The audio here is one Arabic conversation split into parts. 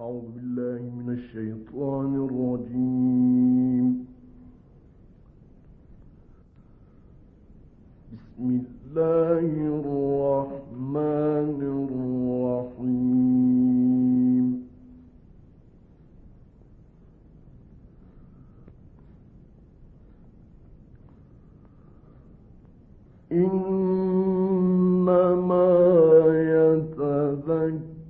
أعوذ بالله من الشيطان الرجيم. بسم الله الرحمن الرحيم. إنما يتذكر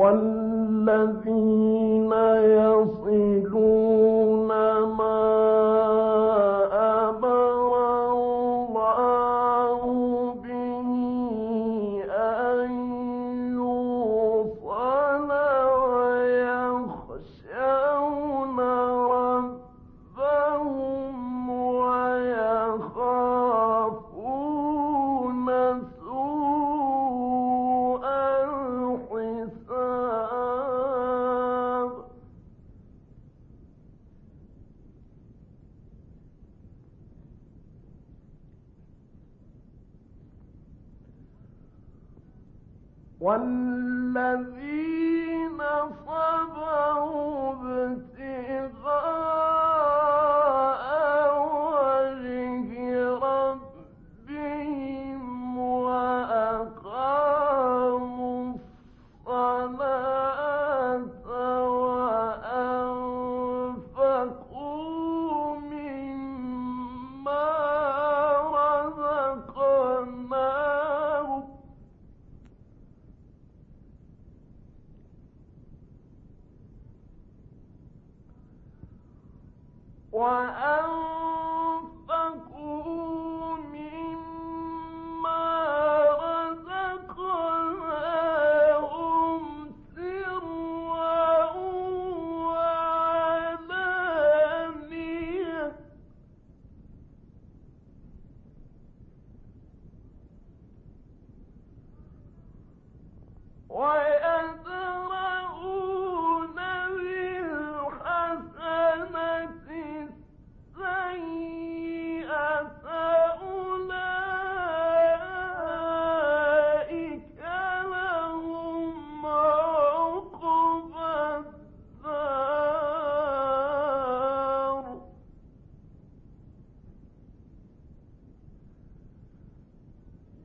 والذين يصلون والذين صبروا 晚安。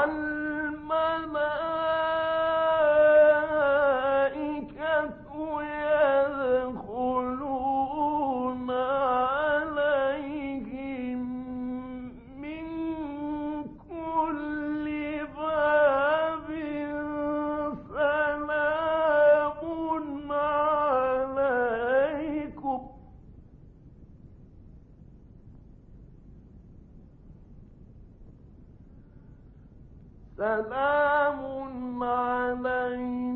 والملائكة سلام عليكم